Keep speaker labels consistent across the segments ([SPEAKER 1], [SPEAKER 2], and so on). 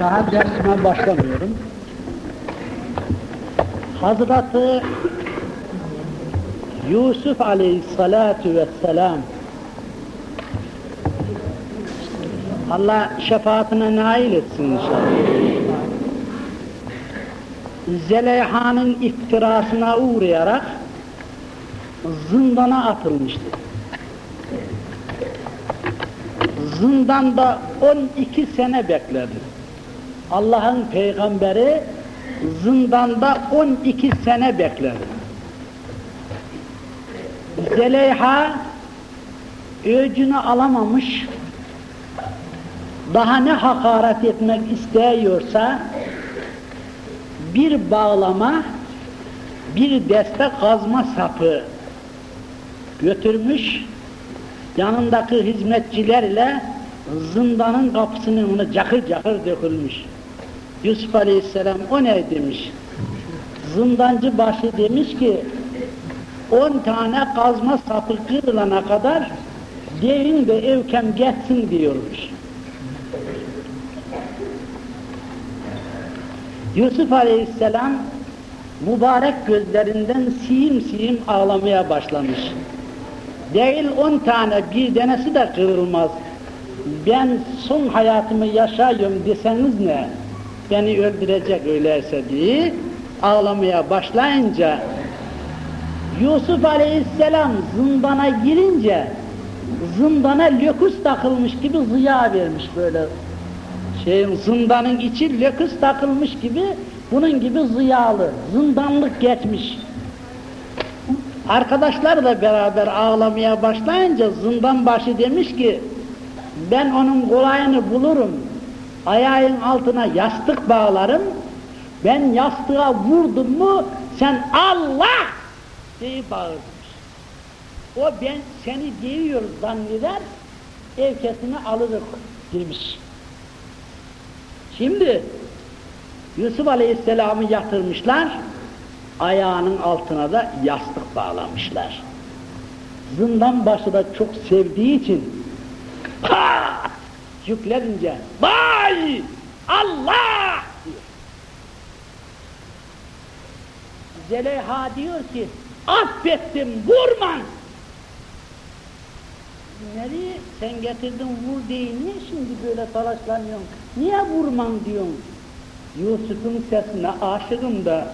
[SPEAKER 1] Daha dersime başlamıyorum. Hazreti Yusuf aleyhissalatu vesselam Allah şefaatine nail etsin inşallah. Zeleyha'nın iftirasına uğrayarak zindana atılmıştı. Zindanda 12 sene bekledi. Allah'ın peygamberi zindanda 12 sene bekledi. Zeleyha öcünü alamamış, daha ne hakaret etmek istiyorsa bir bağlama, bir deste kazma sapı götürmüş, yanındaki hizmetçilerle zindanın kapısının önüne cakır cakır dökülmüş. Yusuf Aleyhisselam o ne demiş? Zindancı başı demiş ki, on tane kazma sapı kırılana kadar devin de evkem geçsin diyormuş. Yusuf Aleyhisselam mübarek gözlerinden siyim siyim ağlamaya başlamış. Değil on tane bir denesi de kırılmaz. Ben son hayatımı yaşıyorum deseniz ne? Beni öldürecek öyleyse diye ağlamaya başlayınca Yusuf Aleyhisselam zindana girince zindana löküs takılmış gibi ziya vermiş böyle. Şeyin zindanın içi löküs takılmış gibi bunun gibi ziyalı zindanlık geçmiş. Arkadaşlar da beraber ağlamaya başlayınca zindan başı demiş ki ben onun kolayını bulurum ayağın altına yastık bağlarım ben yastığa vurdum mu sen Allah diye bağırmış. O ben seni diyor zanneder, evkesini alırız demiş. Şimdi Yusuf Aleyhisselam'ı yatırmışlar, ayağının altına da yastık bağlamışlar. Zindan başı da çok sevdiği için ha! Yüklerince vay Allah diyor. Zeleyha diyor ki affettim vurman. Nereye sen getirdin vur değil niye şimdi böyle talaşlanıyorsun? Niye vurman diyorsun? Yusuf'un sesine aşığım da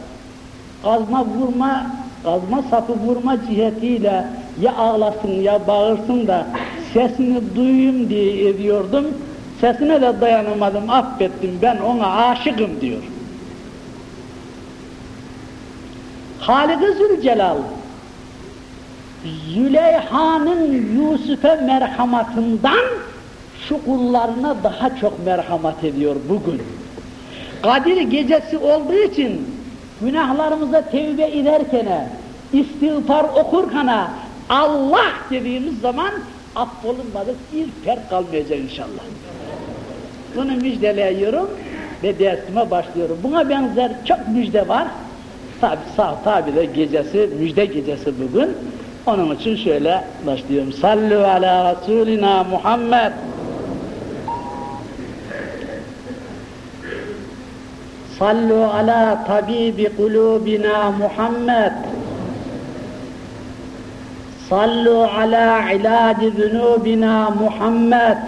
[SPEAKER 1] kazma vurma, kazma sapı vurma cihetiyle ya ağlasın ya bağırsın da sesini duyayım diye ediyordum. Sesine de dayanamadım, affettim ben ona aşığım diyor. Halik-i Zülcelal Züleyha'nın Yusuf'e merhamatından şu kullarına daha çok merhamet ediyor bugün. Kadir gecesi olduğu için günahlarımıza tevbe ederken, istiğfar okurken Allah dediğimiz zaman affolunmadık bir ferk kalmayacak inşallah. Bunu müjdeleyiyorum ve dersime başlıyorum. Buna benzer çok müjde var. Tabi sağ tabi de gecesi, müjde gecesi bugün. Onun için şöyle başlıyorum. Sallu ala Resulina Muhammed. Sallu ala tabibi kulubina Muhammed. صلوا على علاج ذنوبنا محمد.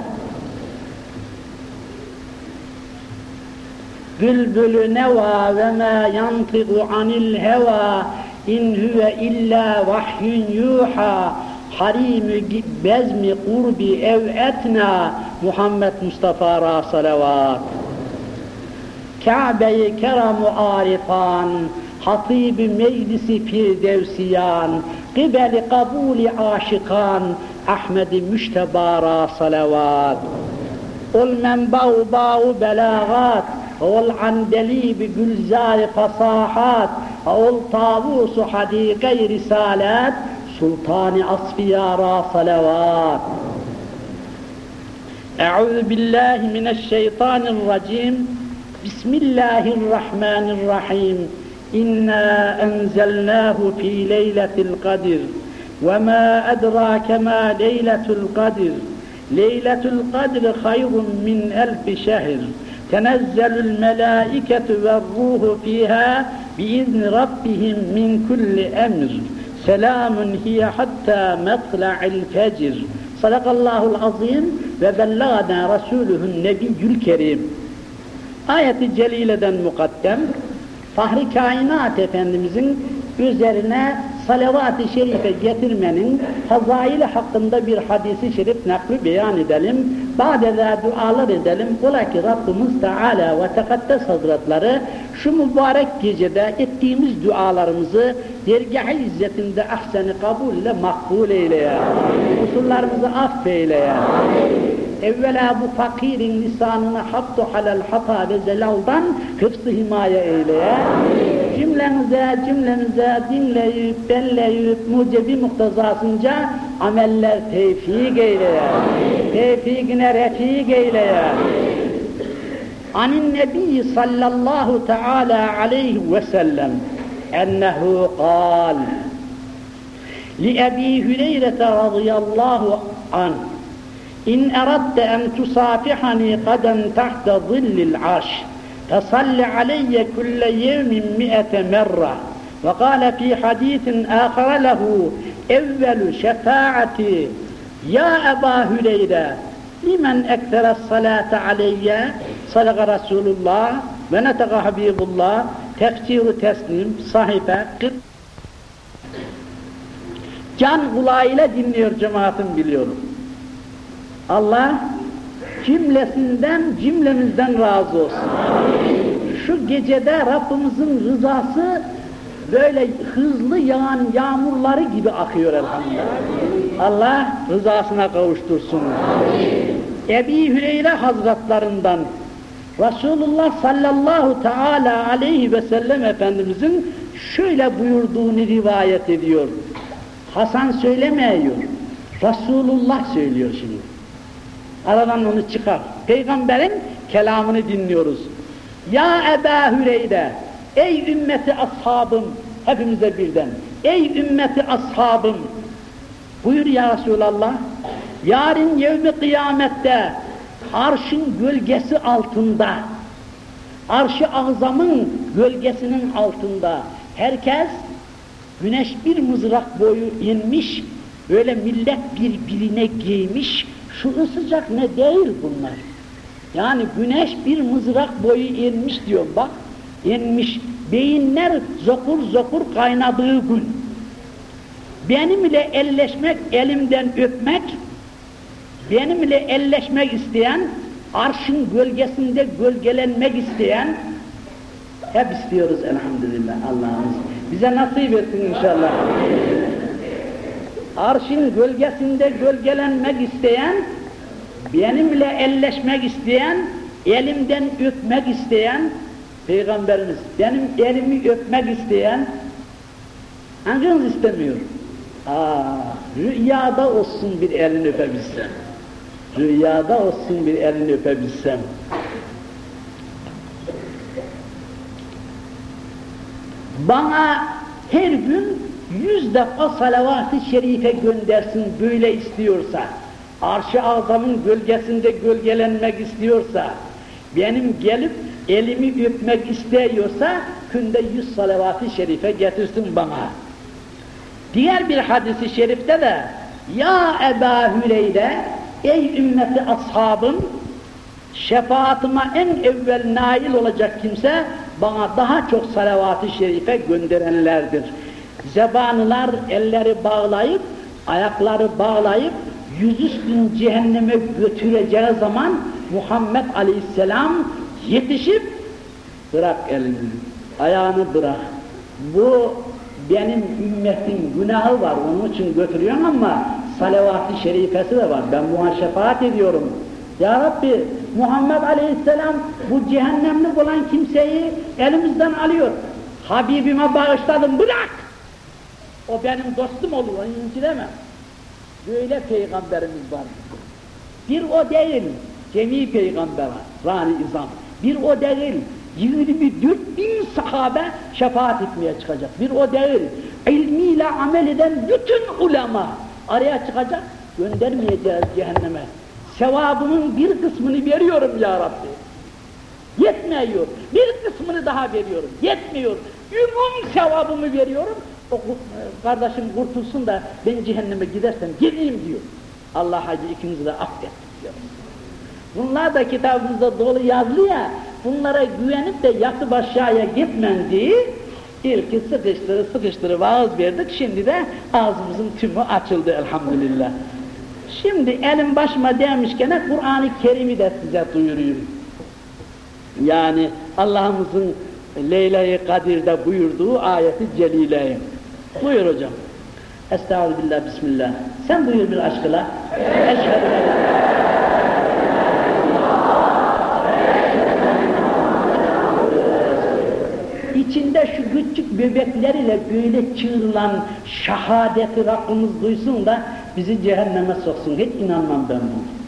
[SPEAKER 1] بلبل نوى وما ينطق عن الهوى إن هو إلا وحي يوحى. حريم بزم قرب أو أتنى محمد مصطفى را صلوات. Kabe-i Keram-ı Arifan, Hatib-i Meclisi Firdevsiyan, Kibeli kabuli aşikan Ahmed-i müşteba ra salavat. Ol menba'u ba'u belagat ol andelibi gülzar fasahat ol tavusu hadike risalet sultani asfiyara salavat. Euzu billahi mineşşeytanirracim Bismillahirrahmanirrahim İnna enzelnahu fi leyletil kadir ve ma edrake ma leyletul kadir Leyletul kadri hayrun min elfi şehr Tenezzalul melâiketu ve ruhu fiha biizni rabbihim min kulli emr. Selamun hiye hatta matla'il fecr. Sadakallahul azim ve bellagana rasuluhun nebiyyül kerim. Ayeti celileden mukaddem, Fahri Kainat Efendimizin üzerine salavat-ı şerife getirmenin fazaili hakkında bir hadisi şerif nakli beyan edelim. Badede dualar edelim. Ola ki Rabbimiz Teala ve Tekaddes Hazretleri şu mübarek gecede ettiğimiz dualarımızı dergâh-ı izzetinde ahsen-i kabul ile makbul eyle ya. Kusurlarımızı affeyle ya. Evvela bu fakirin lisanını haptu halal hata ve zelaldan hıfzı himaye eyle ya. Cümlemize, cümlemize dinleyip, belleyip, mucebi muhtezasınca ameller tevfik eyle ya. Tevfikine refik. Anin Nebi sallallahu teala aleyhi ve sellem ennehu kal لأبي هريرة رضي الله عنه إن أردت أن تصافحني قدم تحت ظل العرش فصل علي كل يوم مئة مرة وقال في حديث آخر له أول شفاعتي يا أبا هريرة limen ekteres salate aleyye salaka Resulullah ve neteka Habibullah tefsiru teslim sahibe 40 can kulağıyla dinliyor cemaatin biliyorum. Allah cümlesinden cümlemizden razı olsun. Amin. Şu gecede Rabbimizin rızası böyle hızlı yağan yağmurları gibi akıyor elhamdülillah. Allah rızasına kavuştursun. Ebi Hüreyre Hazretlerinden Resulullah sallallahu teala aleyhi ve sellem Efendimizin şöyle buyurduğunu rivayet ediyor. Hasan söylemiyor. Resulullah söylüyor şimdi. Aradan onu çıkar. Peygamberin kelamını dinliyoruz. Ya Eba Hüreyre, ey ümmeti ashabım, hepimize birden, ey ümmeti ashabım, buyur ya Resulallah, yarın yevmi kıyamette, arşın gölgesi altında, arşı azamın gölgesinin altında, herkes güneş bir mızrak boyu inmiş, böyle millet birbirine giymiş, şu ısıcak ne değil bunlar. Yani güneş bir mızrak boyu inmiş diyor bak, inmiş, beyinler zokur zokur kaynadığı gün. Benimle elleşmek, elimden öpmek, benimle elleşmek isteyen, arşın gölgesinde gölgelenmek isteyen, hep istiyoruz elhamdülillah Allah'ımız. Bize nasip etsin inşallah. Arşın gölgesinde gölgelenmek isteyen, benimle elleşmek isteyen, elimden öpmek isteyen, Peygamberimiz, benim elimi öpmek isteyen, hanginiz istemiyor? Aa, rüyada olsun bir elini öpebilsem. Rüyada olsun bir elini öpebilsem. Bana her gün yüz defa salavat-ı şerife göndersin böyle istiyorsa, arş-ı azamın gölgesinde gölgelenmek istiyorsa, benim gelip elimi öpmek istiyorsa, günde yüz salavat-ı şerife getirsin bana. Diğer bir hadisi şerifte de, Ya Eba Hüreyre, ey ümmeti ashabım, şefaatıma en evvel nail olacak kimse, bana daha çok salavat-ı şerife gönderenlerdir. Zebanılar elleri bağlayıp, ayakları bağlayıp, yüzüstün cehenneme götüreceği zaman Muhammed Aleyhisselam yetişip bırak elini, ayağını bırak. Bu benim ümmetin günahı var, onun için götürüyorum ama salavat-ı şerifesi de var. Ben buna şefaat ediyorum. Ya Rabbi, Muhammed Aleyhisselam bu cehennemlik olan kimseyi elimizden alıyor. Habibime bağışladım, bırak! O benim dostum olur, onu incilemem. Böyle peygamberimiz var. Bir o değil, cemi peygamber Rani İzam. Bir o değil, 24 bin sahabe şefaat etmeye çıkacak. Bir o değil, ilmiyle amel eden bütün ulema araya çıkacak, göndermeyeceğiz cehenneme. Sevabımın bir kısmını veriyorum ya Rabbi. Yetmiyor. Bir kısmını daha veriyorum. Yetmiyor. Ümum sevabımı veriyorum. O kardeşim kurtulsun da ben cehenneme gidersem gideyim diyor. Allah hacı ikinizi de affet diyor. Bunlar da kitabımızda dolu yazılı ya, bunlara güvenip de yatıp aşağıya gitmen diye ilki sıkıştırı sıkıştırı vaaz verdik, şimdi de ağzımızın tümü açıldı elhamdülillah. Şimdi elim başıma değmişken Kur'an-ı Kerim'i de size duyuruyorum. Yani Allah'ımızın Leyla-i Kadir'de buyurduğu ayeti celileyi. Buyur hocam. Estağfirullah, Bismillah. Sen buyur bir aşkla. Eşhedü en la İçinde şu ile böyle çığırılan şehadeti Rabbimiz duysun da bizi cehenneme soksun. Hiç inanmam ben buna.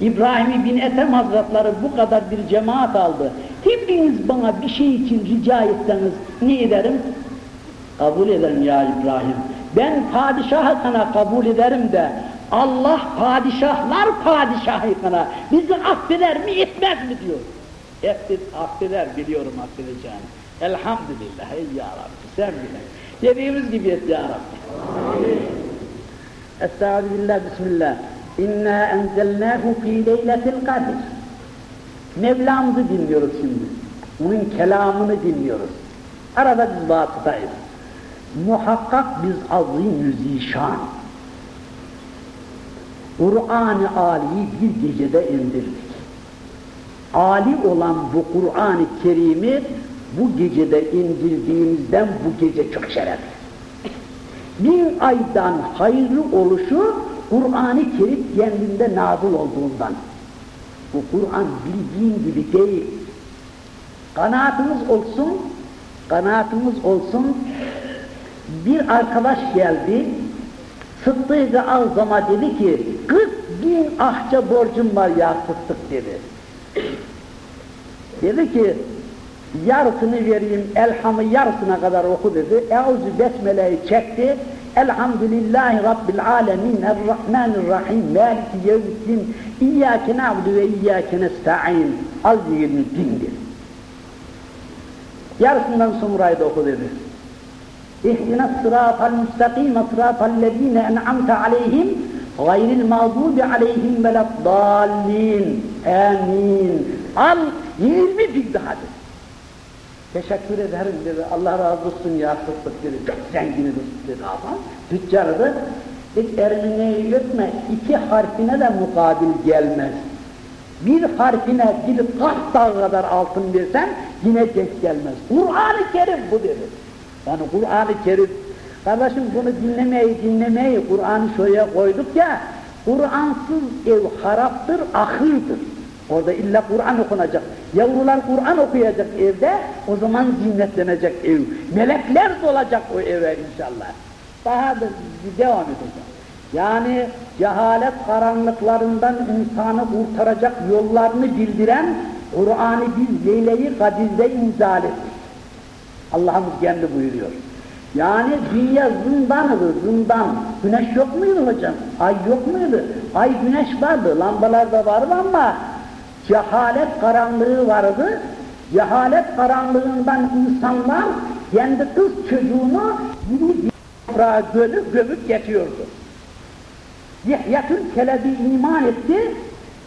[SPEAKER 1] İbrahim bin Ethem Hazretleri bu kadar bir cemaat aldı. Hepiniz bana bir şey için rica etseniz ne ederim? Kabul ederim ya İbrahim. Ben padişahı sana kabul ederim de Allah padişahlar padişahı sana bizi affeder mi etmez mi diyor. Affeder, affeder biliyorum affedeceğini. Elhamdülillah ey ya Rabbi sen bilen. Dediğimiz gibi et ya Rabbi. Estağfirullah, Bismillah. İnna enzelnâhu fî leyletil kadir. Mevlamızı dinliyoruz şimdi. Onun kelamını dinliyoruz. Arada biz vasıtayız. Muhakkak biz azim zişan. Kur'an-ı Ali'yi bir gecede indirdik. Ali olan bu Kur'an-ı Kerim'i bu gecede indirdiğimizden bu gece çok şerefli. Bin aydan hayırlı oluşu Kur'an-ı Kerim kendinde nazıl olduğundan. Bu Kur'an bildiğin gibi değil. Kanaatımız olsun, kanaatımız olsun. Bir arkadaş geldi, Sıddık-ı Azam'a dedi ki, 40 bin ahça borcum var ya Sıddık dedi. Dedi ki, yarısını vereyim, elhamı yarısına kadar oku dedi. Eûzü besmeleyi çekti. Elhamdülillahi Rabbil alemin, Errahmanirrahim, Maliki yevmiddin, İyyâke na'budu ve İyyâke nesta'in. Al yerini dindi. Yarısından sonrayı da oku dedi. İhdina sıratal müstakîme sıratallezîne en'amte aleyhim gayril mağdubi aleyhim veleddallin. Amin. Al 20 bin daha dedi. Teşekkür ederim dedi. Allah razı olsun ya Sıddık dedi. Çok zenginiz dedi adam. Tüccarı da hiç ermineyi ötme. iki harfine de mukabil gelmez. Bir harfine bir kaç dağ kadar altın versen yine denk gelmez. Kur'an-ı Kerim bu dedi. Yani Kur'an-ı Kerim Kardeşim bunu dinlemeyi dinlemeyi Kur'an'ı şuraya koyduk ya Kur'ansız ev haraptır, ahırdır. Orada illa Kur'an okunacak. Yavrular Kur'an okuyacak evde, o zaman zinletlenecek ev. Melekler dolacak o eve inşallah. Daha da devam edeceğim. Yani cehalet karanlıklarından insanı kurtaracak yollarını bildiren Kur'an'ı biz Leyle-i Kadir'de inzal ettik. Allah'ımız kendi buyuruyor. Yani dünya zindanıdır, zindan. Güneş yok muydu hocam? Ay yok muydu? Ay güneş vardı, lambalar da vardı ama cehalet karanlığı vardı. Cehalet karanlığından insanlar kendi kız çocuğunu yürü toprağa gömüp gömüp geçiyordu. Yahyatül Kelebi iman etti,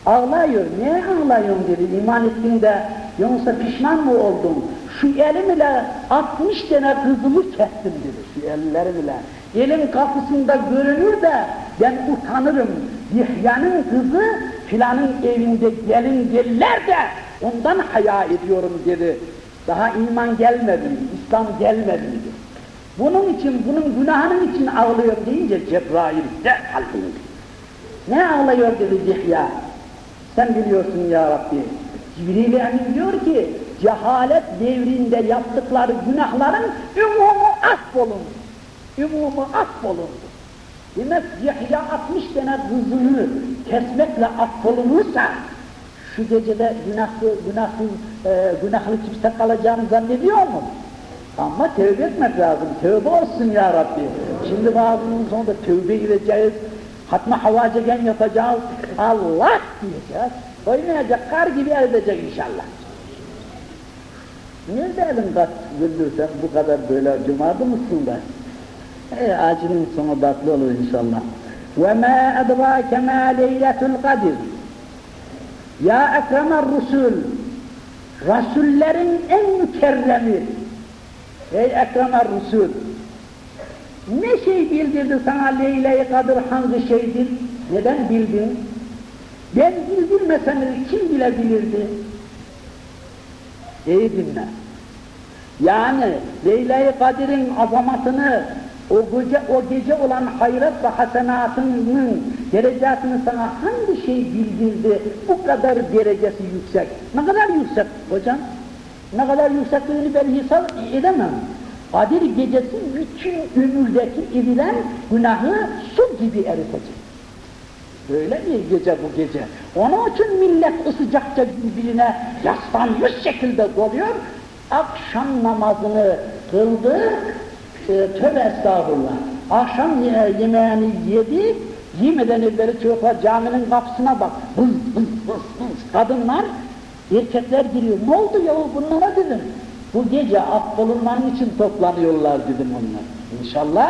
[SPEAKER 1] ağlıyor. Niye ağlıyorsun dedi, iman ettin de yoksa pişman mı oldun? Şu elimle 60 tane kızımı kestim dedi, şu ellerimle. Elim kapısında görünür de ben utanırım. Yahya'nın kızı filanın evinde gelin derler de ondan haya ediyorum dedi. Daha iman gelmedi, İslam gelmedi. Bunun için, bunun günahının için ağlıyor deyince Cebrail derhal indi. Ne ağlıyor dedi Yahya. Sen biliyorsun ya Rabbi. Cibril Emin diyor ki, cehalet devrinde yaptıkları günahların ümumu affolundu. Ümumu affolundu. Demek Yahya 60 tane kızını kesmekle affolunursa, şu gecede günahlı, günahlı, e, günahlı kimse kalacağını zannediyor mu? Ama tövbe etmek lazım. Tövbe olsun ya Rabbi. Şimdi bazının sonunda tövbe edeceğiz. Hatma havacegen yapacağız. Allah diyeceğiz. Oynayacak, kar gibi edecek inşallah. Nerede elin kaç bu kadar böyle cumardı mısın da? E, acının sonu tatlı olur inşallah. وَمَا أَدْرَاكَ مَا لَيْلَةُ الْقَدِرِ Ya ekremer Rusul, Rasullerin en mükerremi, ey ekremer Rusul, ne şey bildirdi sana Leyle-i Kadir hangi şeydir? Neden bildin? Ben bildirmesem kim bilebilirdi? İyi dinle. Yani Leyle-i Kadir'in azamatını, o gece, o gece olan hayrat ve hasenatının derecesini sana hangi şey bildirdi? Bu kadar derecesi yüksek. Ne kadar yüksek hocam? Ne kadar yüksekliğini ben hesap edemem. Kadir gecesi bütün ömürdeki edilen günahı su gibi eritecek. Böyle bir gece bu gece. Onun için millet ısıcakça birbirine yaslanmış şekilde doluyor. Akşam namazını kıldı, e, tövbe estağfurullah. Akşam yemeğini yedi, yemeden evveli çocuklar caminin kapısına bak. Bız bız bız bız. Kadınlar, erkekler giriyor. Ne oldu ya bunlara dedim. Bu gece affolunmanın için toplanıyorlar dedim onlar. İnşallah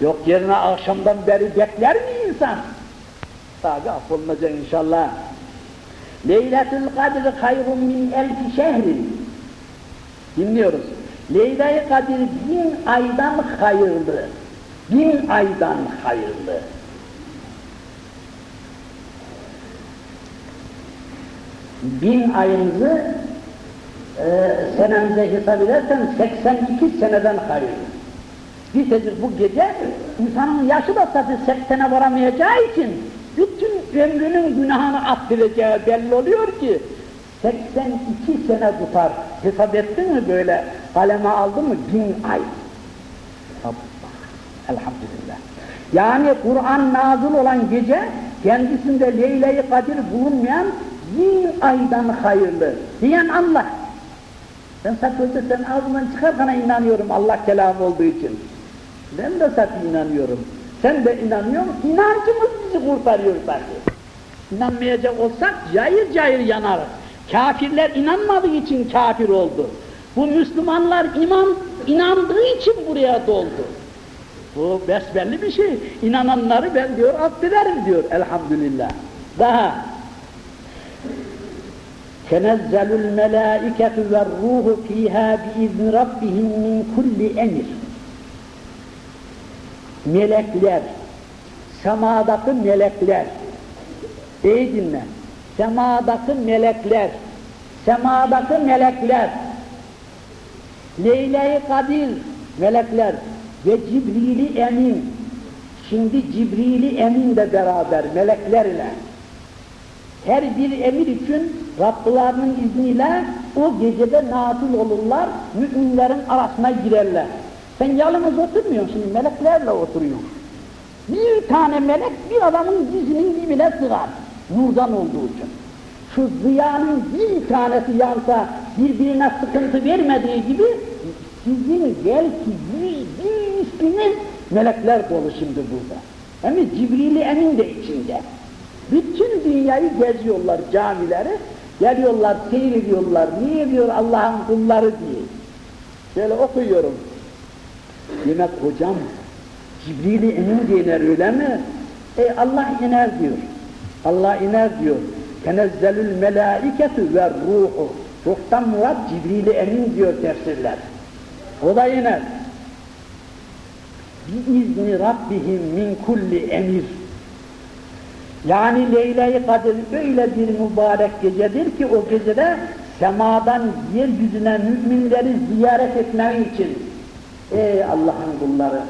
[SPEAKER 1] yok yerine akşamdan beri bekler mi insan? Tabi affolunacak inşallah. Leyletül Kadir hayrun min elfi şehrin. Dinliyoruz. Leyle-i Kadir bin aydan hayırlı. Bin aydan hayırlı. Bin ayınızı e, senemize hesap edersen 82 seneden hayırlı. Nitedir bu gece insanın yaşı da tabi 80'e varamayacağı için bütün ömrünün günahını affedeceği belli oluyor ki 82 sene tutar. Hesap ettin mi böyle kaleme aldın mı? Bin ay. Elhamdülillah. Yani Kur'an nazıl olan gece kendisinde Leyle-i Kadir bulunmayan bin aydan hayırlı. Diyen Allah. Ben sakızda sen ağzından çıkartana inanıyorum Allah kelamı olduğu için. Ben de sakın inanıyorum. Sen de inanıyorsun. İnancımız bizi kurtarıyor zaten. İnanmayacak olsak cayır cayır yanarız. Kafirler inanmadığı için kafir oldu. Bu Müslümanlar iman inandığı için buraya doldu. Bu besbelli bir şey. İnananları ben diyor affederim diyor elhamdülillah. Daha تَنَزَّلُ الْمَلَائِكَةُ وَالرُّوحُ ف۪يهَا بِاِذْنِ رَبِّهِمْ مِنْ كُلِّ اَمِرٍ Melekler, semadaki melekler, iyi dinle, semadaki melekler, semadaki melekler, Leyle-i Kadir melekler ve Cibril-i Emin, şimdi Cibril-i Emin de beraber melekler ile, her bir emir için Rablarının izniyle o gecede nazil olurlar, müminlerin arasına girerler. Sen yalnız oturmuyorsun, meleklerle oturuyorsun. Bir tane melek bir adamın dizinin dibine sığar, nurdan olduğu için. Şu ziyanın bir tanesi yansa birbirine sıkıntı vermediği gibi sizin belki yüz bin üstünüz melekler dolu şimdi burada. Hem Cibril-i Emin de içinde. Bütün dünyayı geziyorlar camileri, geliyorlar, seyrediyorlar. Niye diyor Allah'ın kulları diye. Şöyle okuyorum. Demek hocam, Cibril-i Emin diyenler öyle mi? E Allah iner diyor. Allah iner diyor. Tenezzelül melâiketü ve ruhu. Ruhtan murat Cibril-i Emin diyor tefsirler. O da iner. Biizni Rabbihim min kulli emir. Yani Leyle-i Kadir öyle bir mübarek gecedir ki o gecede semadan yeryüzüne müminleri ziyaret etmek için ey Allah'ın kulları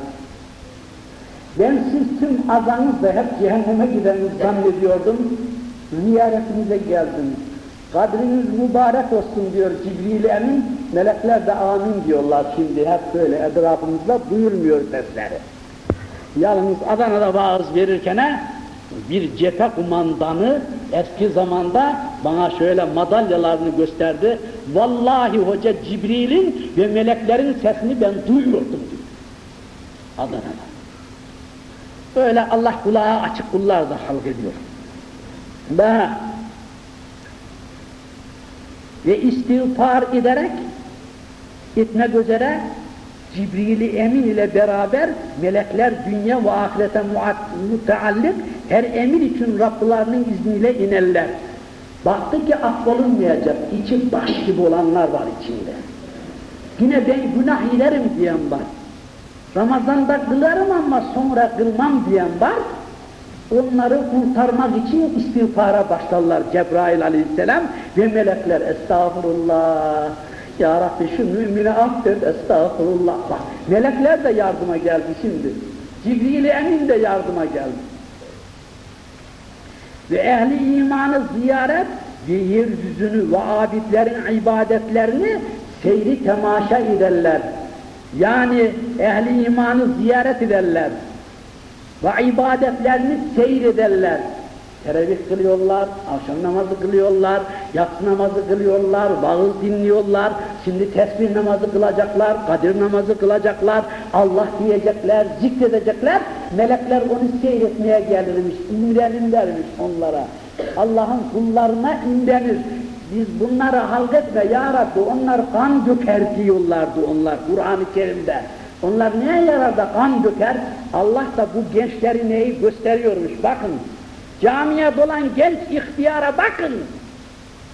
[SPEAKER 1] ben siz tüm azanızla hep cehenneme gideniz zannediyordum ziyaretinize geldim kadriniz mübarek olsun diyor Cibril Emin melekler de amin diyorlar şimdi hep böyle etrafımızda duyulmuyor sesleri yalnız Adana'da vaaz verirken bir cephe kumandanı eski zamanda bana şöyle madalyalarını gösterdi. Vallahi hoca Cibril'in ve meleklerin sesini ben duyuyordum diyor. Adana'da. Böyle Allah kulağı açık kullar da halk ediyor. Daha ve istiğfar ederek etmek üzere Cibril-i Emin ile beraber melekler dünya ve ahirete müteallik her emir için Rablarının izniyle inerler. Baktı ki affolunmayacak, içi baş gibi olanlar var içinde. Yine ben günah ilerim diyen var. Ramazan'da kılarım ama sonra kılmam diyen var. Onları kurtarmak için istiğfara başlarlar Cebrail aleyhisselam ve melekler estağfurullah. Ya Rabbi şu mümini affet estağfurullah. Bak melekler de yardıma geldi şimdi. Cibril-i Emin de yardıma geldi. Ve ehli imanı ziyaret ve yeryüzünü ve abidlerin ibadetlerini seyri temaşa ederler. Yani ehli imanı ziyaret ederler. Ve ibadetlerini seyrederler. Teravih kılıyorlar, akşam namazı kılıyorlar, yatsı namazı kılıyorlar, vaaz dinliyorlar, şimdi tesbih namazı kılacaklar, kadir namazı kılacaklar, Allah diyecekler, zikredecekler, melekler onu seyretmeye gelirmiş, imrenirlermiş onlara. Allah'ın kullarına imrenir. Biz bunları halketme ya Rabbi, onlar kan döker diyorlardı onlar Kur'an-ı Kerim'de. Onlar neye yarar da kan döker? Allah da bu gençleri neyi gösteriyormuş, bakın. Camiye dolan genç ihtiyara bakın.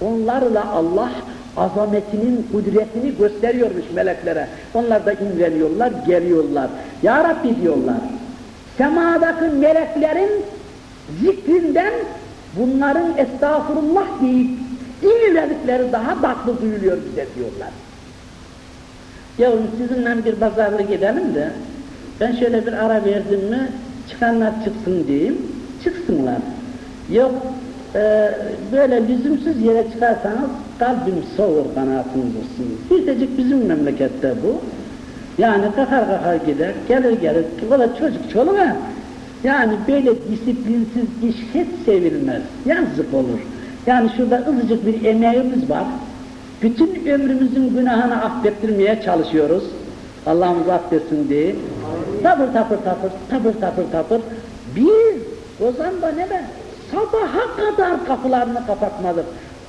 [SPEAKER 1] Onlarla Allah azametinin, kudretini gösteriyormuş meleklere. Onlar da imreniyorlar, geliyorlar. Ya Rabbi diyorlar, semadaki meleklerin zikrinden bunların estağfurullah deyip imredikleri daha tatlı duyuluyor bize diyorlar. Yavrum sizinle bir pazarlık gidelim de ben şöyle bir ara verdim mi çıkanlar çıksın diyeyim, çıksınlar. Yok e, böyle lüzumsuz yere çıkarsanız kalbim soğur kanaatiniz olsun. Birtecik bizim memlekette bu. Yani kakar kakar gider, gelir gelir, o da çocuk çoluğa. Yani böyle disiplinsiz iş hiç sevilmez, yazık olur. Yani şurada ızıcık bir emeğimiz var. Bütün ömrümüzün günahını affettirmeye çalışıyoruz. Allah'ımız affetsin diye. Tapır tapır tapır, tapır tapır tapır. Bir, o zaman da ne be? Sabaha kadar kapılarını kapatmadık.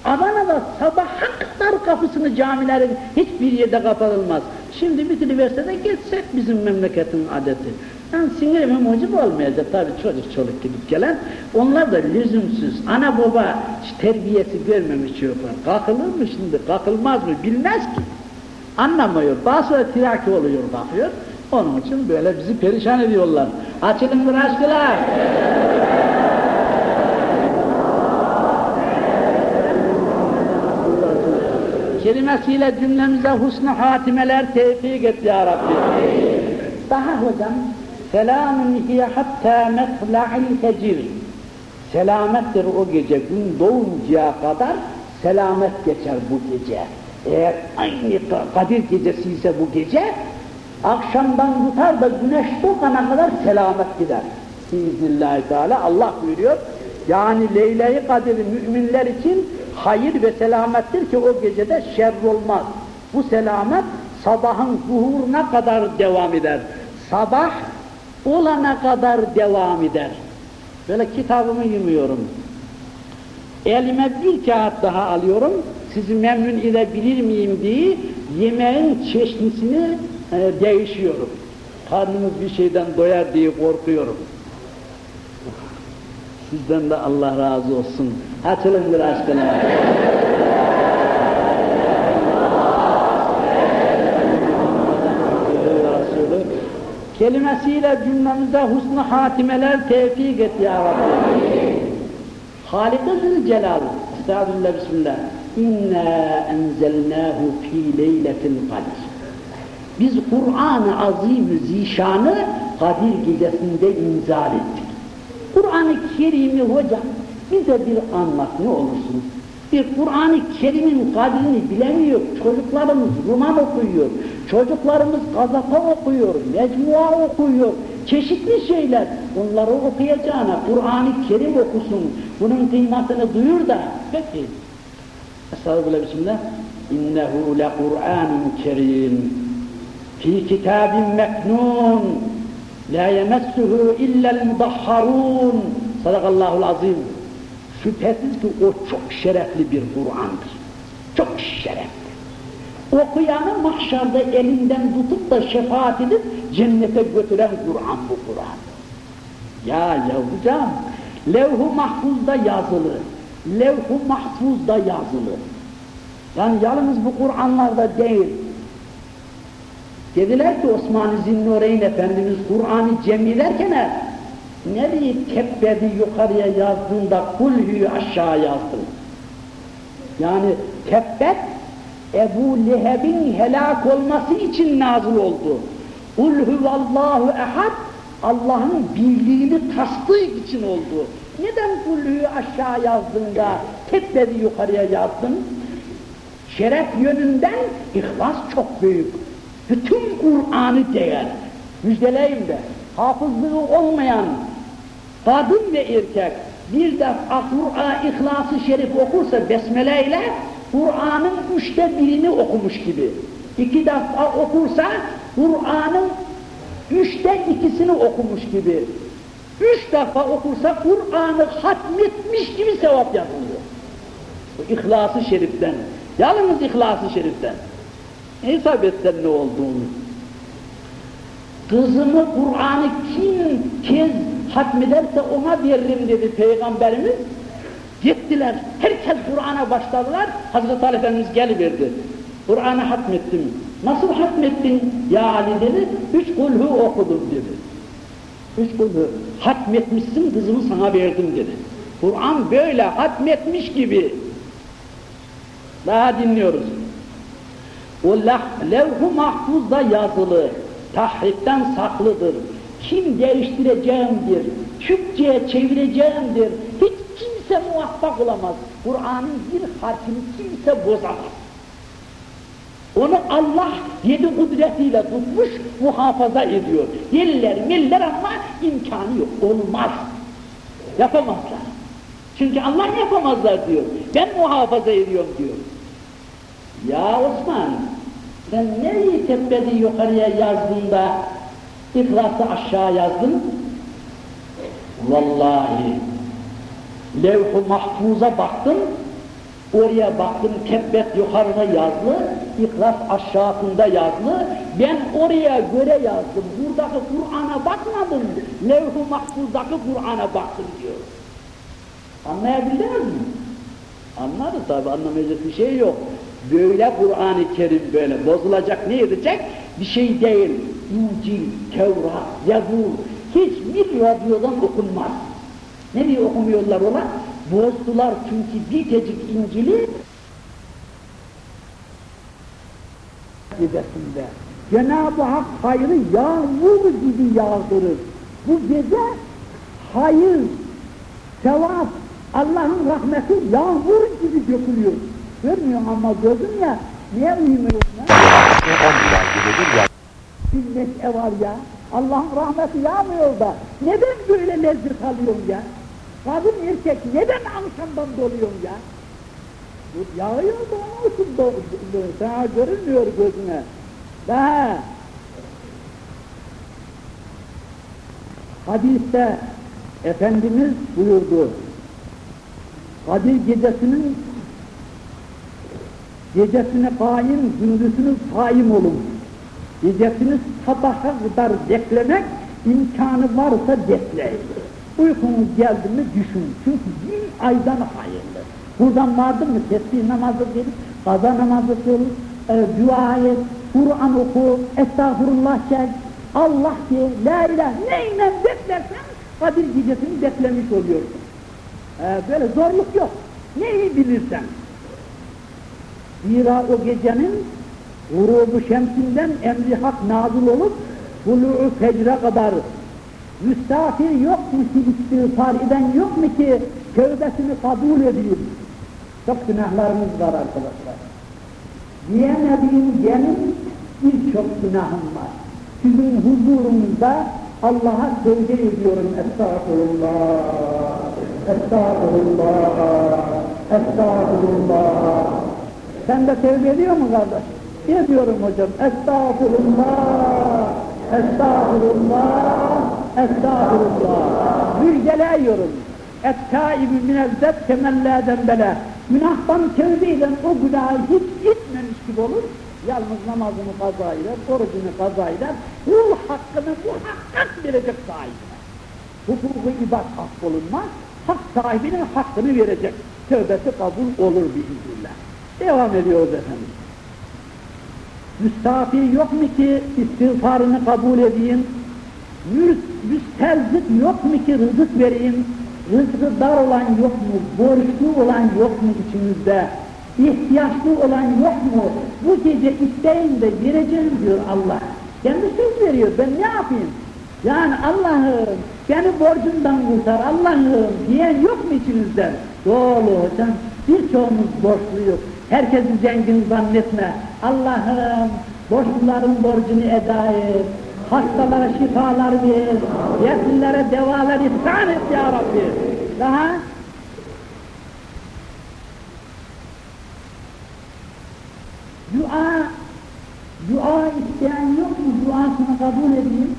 [SPEAKER 1] Adana'da sabaha kadar kapısını camilerin hiçbir yerde kapatılmaz. Şimdi bitiriverse de geçsek bizim memleketin adeti. Yani sinirime mucib olmayacak tabii çocuk çoluk gidip gelen. Onlar da lüzumsuz. Ana baba terbiyesi görmemiş yoklar. Kalkılır mı şimdi? Kalkılmaz mı? Bilmez ki. Anlamıyor. Bazı tiraki oluyor bakıyor. Onun için böyle bizi perişan ediyorlar. Açılın aşkılar. kelimesiyle cümlemize husnu hatimeler tevfik et ya Rabbi. Daha hocam, selamun hiye hatta metla'il fecir. Selamettir o gece, gün doğuncaya kadar selamet geçer bu gece. Eğer aynı Kadir gecesi ise bu gece, akşamdan tutar da güneş doğana kadar selamet gider. Biiznillahü Teala Allah buyuruyor. Yani Leyle-i Kadir müminler için hayır ve selamettir ki o gecede şer olmaz. Bu selamet sabahın zuhuruna kadar devam eder. Sabah olana kadar devam eder. Böyle kitabımı yumuyorum. Elime bir kağıt daha alıyorum. Sizi memnun edebilir miyim diye yemeğin çeşnisini e, değişiyorum. Karnımız bir şeyden doyar diye korkuyorum. Sizden de Allah razı olsun. Açılın bir aşkına. Kelimesiyle cümlemize husnu hatimeler tevfik et ya Rabbi. Halik-i Celal. Estağfirullah bismillah. İnna enzelnâhu fî leyletil kadir. Biz Kur'an-ı Azim-i Zişan'ı Kadir gecesinde inzal ettik. Kur'an-ı Kerim'i hocam bize bir anlat ne olursunuz. Bir Kur'an-ı Kerim'in kadrini bilemiyor. Çocuklarımız roman okuyor. Çocuklarımız gazete okuyor. Mecmua okuyor. Çeşitli şeyler. Bunları okuyacağına Kur'an-ı Kerim okusun. Bunun kıymetini duyur da. Peki. Estağfirullah bismillah. İnnehu le Kur'anun kerim. Fi kitabin meknun. La yemessuhu illel mudahharun. Sadakallahul azim. Şüphesiz ki o çok şerefli bir Kur'an'dır. Çok şerefli. Okuyanı mahşerde elinden tutup da şefaat edip cennete götüren Kur'an bu Kur'an. Ya yavrucam, levh-u mahfuzda yazılı, levh-u mahfuzda yazılı. Yani yalnız bu Kur'anlarda değil. Dediler ki Osman-ı Zinnureyn Efendimiz Kur'an'ı cemilerken nereye tebbedi yukarıya yazdığında kulhüyü aşağı yazdı. Yani tebbet Ebu Leheb'in helak olması için nazıl oldu. Kul huvallahu ehad Allah'ın birliğini tasdik için oldu. Neden kulluyu aşağı yazdığında tebbedi yukarıya yazdın? Şeref yönünden ihlas çok büyük. Bütün Kur'an'ı değer. Müjdeleyim de hafızlığı olmayan kadın ve erkek bir defa Kur'an İhlas-ı Şerif okursa besmele ile Kur'an'ın üçte birini okumuş gibi. İki defa okursa Kur'an'ın üçte ikisini okumuş gibi. Üç defa okursa Kur'an'ı hatmetmiş gibi sevap yazılıyor. Bu İhlas-ı Şerif'ten. Yalnız İhlas-ı Şerif'ten. Hesap etsen ne olduğunu. Kızımı Kur'an'ı kim kez hatmederse ona veririm dedi Peygamberimiz. Gittiler, herkes Kur'an'a başladılar, Hazreti Ali Efendimiz geliverdi. Kur'an'ı hatmettim. Nasıl hatmettin ya Ali dedi, üç kulhu okudum dedi. Üç kulhu, hatmetmişsin kızımı sana verdim dedi. Kur'an böyle hatmetmiş gibi. Daha dinliyoruz. O levh-u mahfuzda yazılı, tahriften saklıdır. Kim değiştireceğimdir, Türkçe'ye çevireceğimdir. Hiç kimse muvaffak olamaz. Kur'an'ın bir harfini kimse bozamaz. Onu Allah yedi kudretiyle tutmuş, muhafaza ediyor. Yerler, miller ama imkanı yok, olmaz. Yapamazlar. Çünkü Allah yapamazlar diyor. Ben muhafaza ediyorum diyor. Ya Osman, sen nereyi tepedi yukarıya yazdığında İhlas'ı aşağı yazdın? Vallahi levh-u mahfuza baktım, oraya baktım tebbet yukarıda yazlı, İhlas aşağısında yazlı, ben oraya göre yazdım, buradaki Kur'an'a bakmadım, levh-u mahfuzdaki Kur'an'a baktım diyor. Anlayabildiniz mi? Anlarız tabi, anlamayacak bir şey yok. Böyle Kur'an-ı Kerim böyle bozulacak ne edecek? Bir şey değil. İncil, Tevrat, Zabur, hiçbir radyodan okunmaz. Ne diye okumuyorlar ona? Bozdular çünkü bir tecik İncil'i gecesinde. Cenab-ı Hak hayrı yağmur gibi yağdırır. Bu gece hayır, sevap, Allah'ın rahmeti yağmur gibi dökülüyor. Görmüyor ama gördün ya, niye uyumuyorsun ha? Bir neşe var ya, Allah'ın rahmeti yağmıyor da, neden böyle lezzet alıyorsun ya? Kadın erkek neden akşamdan doluyorsun ya? Bu yağıyor da için do, sana görünmüyor gözüne. Daha hadiste Efendimiz buyurdu, Kadir gecesinin gecesine kaim, gündüzünü kaim olun. Gecesini sabaha kadar beklemek imkanı varsa bekleyin. Uykunuz geldi mi düşün. Çünkü bin aydan hayırlı. Buradan vardın mı tesbih namazı gelip, kaza namazı kıl, e, dua et, Kur'an oku, estağfurullah çek, Allah diye, la ilahe, neyle beklersen Kadir gecesini beklemiş oluyorsun. E, böyle zorluk yok. Neyi bilirsen. Zira o gecenin Grubu şemsinden emri hak nazil olup buluğu fecre kadar müstafir yok mu ki istiğfar eden yok mu ki tövbesini kabul edeyim. Çok günahlarımız var arkadaşlar. Diyemediğim benim birçok günahım var. Sizin huzurunuzda Allah'a tövbe ediyorum. Estağfurullah, estağfurullah, estağfurullah. Sen de tövbe ediyor mu kardeş? Ediyorum hocam. Estağfurullah, estağfurullah, estağfurullah. Müjdeleyiyorum. Et-tâibü minezzet kemellâden bele. Günahtan tevbe eden o günahı hiç gitmemiş gibi olur. Yalnız namazını kaza eder, orucunu kaza eder, kul hakkını muhakkak verecek sahibine. Hukuku ibad hak bulunmaz, hak sahibinin hakkını verecek. Tövbesi kabul olur biiznillah. Devam ediyoruz efendim. Müstafir yok mu ki istiğfarını kabul edeyim? Müsterzik yok mu ki rızık vereyim? Rızkı dar olan yok mu? Borçlu olan yok mu içimizde? İhtiyaçlı olan yok mu? Bu gece isteyin de vereceğim diyor Allah. Kendi söz veriyor, ben ne yapayım? Yani Allah'ım beni borcumdan kurtar Allah'ım diyen yok mu içinizde? Doğru hocam, birçoğumuz borçluyuz. Herkesi zengin zannetme. Allah'ım borçluların borcunu eda et. Hastalara şifalar ver. Yetimlere devalar ihsan et ya Rabbi. Daha dua dua isteyen yok mu? Duasını kabul edeyim.